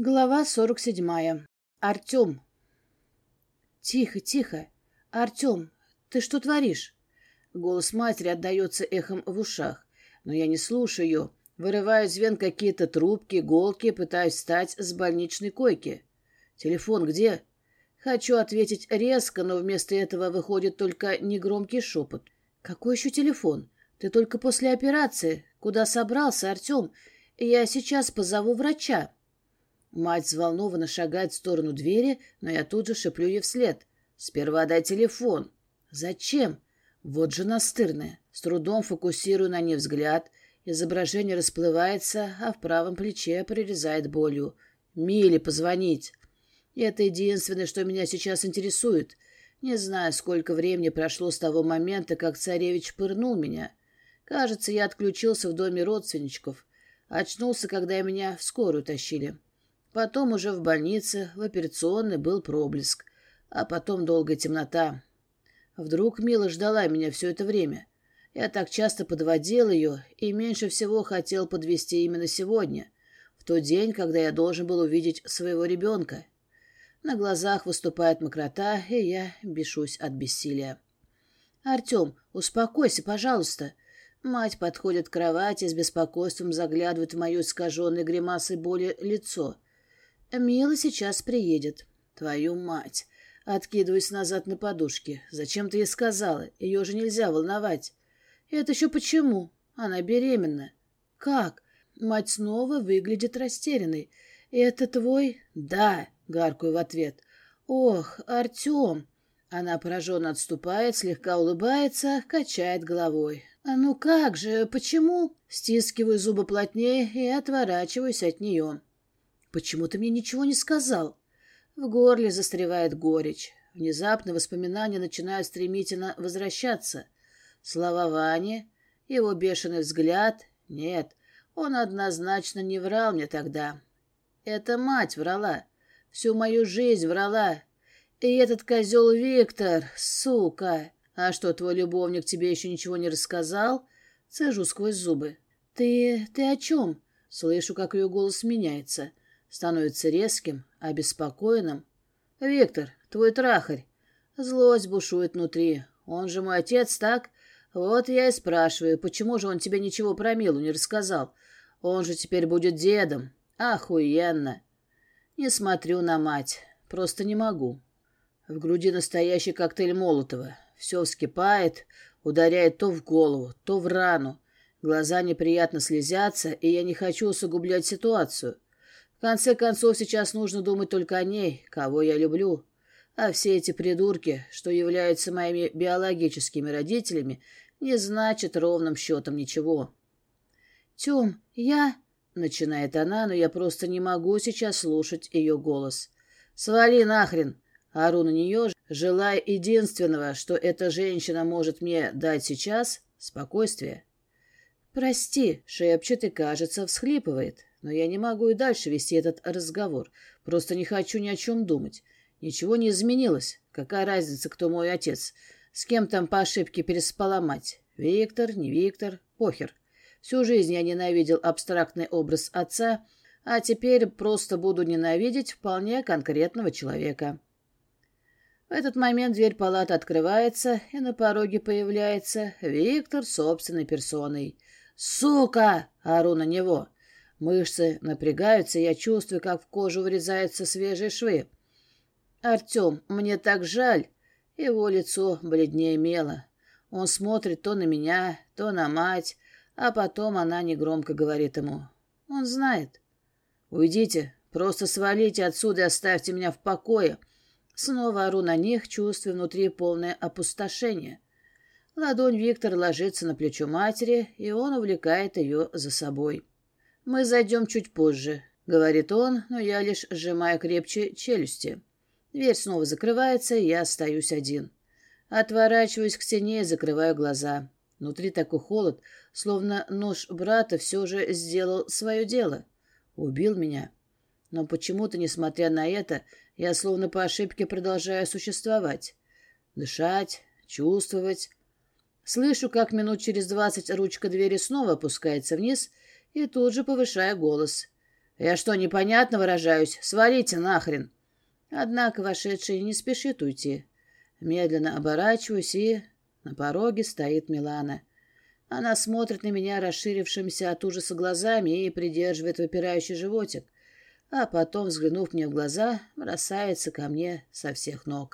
Глава сорок седьмая. Артем. Тихо, тихо. Артем, ты что творишь? Голос матери отдается эхом в ушах, но я не слушаю ее. Вырываю из вен какие-то трубки, иголки, пытаюсь встать с больничной койки. Телефон где? Хочу ответить резко, но вместо этого выходит только негромкий шепот. Какой еще телефон? Ты только после операции. Куда собрался, Артем? Я сейчас позову врача. Мать взволнованно шагает в сторону двери, но я тут же шеплю ей вслед. «Сперва дай телефон». «Зачем?» Вот же настырная. С трудом фокусирую на ней взгляд. Изображение расплывается, а в правом плече прорезает болью. «Миле позвонить». Это единственное, что меня сейчас интересует. Не знаю, сколько времени прошло с того момента, как царевич пырнул меня. Кажется, я отключился в доме родственничков. Очнулся, когда меня в скорую тащили. Потом уже в больнице, в операционной был проблеск, а потом долгая темнота. Вдруг Мила ждала меня все это время. Я так часто подводил ее и меньше всего хотел подвести именно сегодня, в тот день, когда я должен был увидеть своего ребенка. На глазах выступает мокрота, и я бешусь от бессилия. «Артем, успокойся, пожалуйста». Мать подходит к кровати с беспокойством заглядывает в мое искаженное гримасой боли лицо — Мила сейчас приедет. Твою мать. Откидываюсь назад на подушке. Зачем ты ей сказала? Ее же нельзя волновать. Это еще почему? Она беременна. Как? Мать снова выглядит растерянной. Это твой? Да, гаркую в ответ. Ох, Артем. Она пораженно отступает, слегка улыбается, качает головой. «А ну как же, почему?» Стискиваю зубы плотнее и отворачиваюсь от нее. Почему ты мне ничего не сказал? В горле застревает горечь. Внезапно воспоминания начинают стремительно возвращаться. Слова Вани, его бешеный взгляд. Нет, он однозначно не врал мне тогда. Это мать врала. Всю мою жизнь врала. И этот козел Виктор, сука. А что, твой любовник тебе еще ничего не рассказал? Цежу сквозь зубы. Ты... ты о чем? Слышу, как ее голос меняется становится резким, обеспокоенным. «Виктор, твой трахарь!» Злость бушует внутри. Он же мой отец, так? Вот я и спрашиваю, почему же он тебе ничего про Милу не рассказал? Он же теперь будет дедом. Охуенно! Не смотрю на мать. Просто не могу. В груди настоящий коктейль Молотова. Все вскипает, ударяет то в голову, то в рану. Глаза неприятно слезятся, и я не хочу усугублять ситуацию. В конце концов, сейчас нужно думать только о ней, кого я люблю. А все эти придурки, что являются моими биологическими родителями, не значат ровным счетом ничего. «Тем, я...» — начинает она, но я просто не могу сейчас слушать ее голос. «Свали нахрен!» — ору на нее, желая единственного, что эта женщина может мне дать сейчас — спокойствие. «Прости», — шепчет и, кажется, всхлипывает. Но я не могу и дальше вести этот разговор. Просто не хочу ни о чем думать. Ничего не изменилось. Какая разница, кто мой отец? С кем там по ошибке переспала мать? Виктор, не Виктор, похер. Всю жизнь я ненавидел абстрактный образ отца, а теперь просто буду ненавидеть вполне конкретного человека. В этот момент дверь палаты открывается, и на пороге появляется Виктор собственной персоной. «Сука!» — ору на него. Мышцы напрягаются, я чувствую, как в кожу врезаются свежие швы. «Артем, мне так жаль!» Его лицо бледнее мело. Он смотрит то на меня, то на мать, а потом она негромко говорит ему. Он знает. «Уйдите, просто свалите отсюда и оставьте меня в покое». Снова ору на них, чувствуя внутри полное опустошение. Ладонь Виктора ложится на плечо матери, и он увлекает ее за собой. «Мы зайдем чуть позже», — говорит он, но я лишь сжимаю крепче челюсти. Дверь снова закрывается, и я остаюсь один. Отворачиваюсь к стене и закрываю глаза. Внутри такой холод, словно нож брата все же сделал свое дело. Убил меня. Но почему-то, несмотря на это, я словно по ошибке продолжаю существовать. Дышать, чувствовать. Слышу, как минут через двадцать ручка двери снова опускается вниз — и тут же повышая голос. Я что, непонятно выражаюсь? Свалите нахрен. Однако вошедший не спешит уйти. Медленно оборачиваюсь и... На пороге стоит Милана. Она смотрит на меня расширившимся от ужаса глазами и придерживает выпирающий животик, а потом, взглянув мне в глаза, бросается ко мне со всех ног.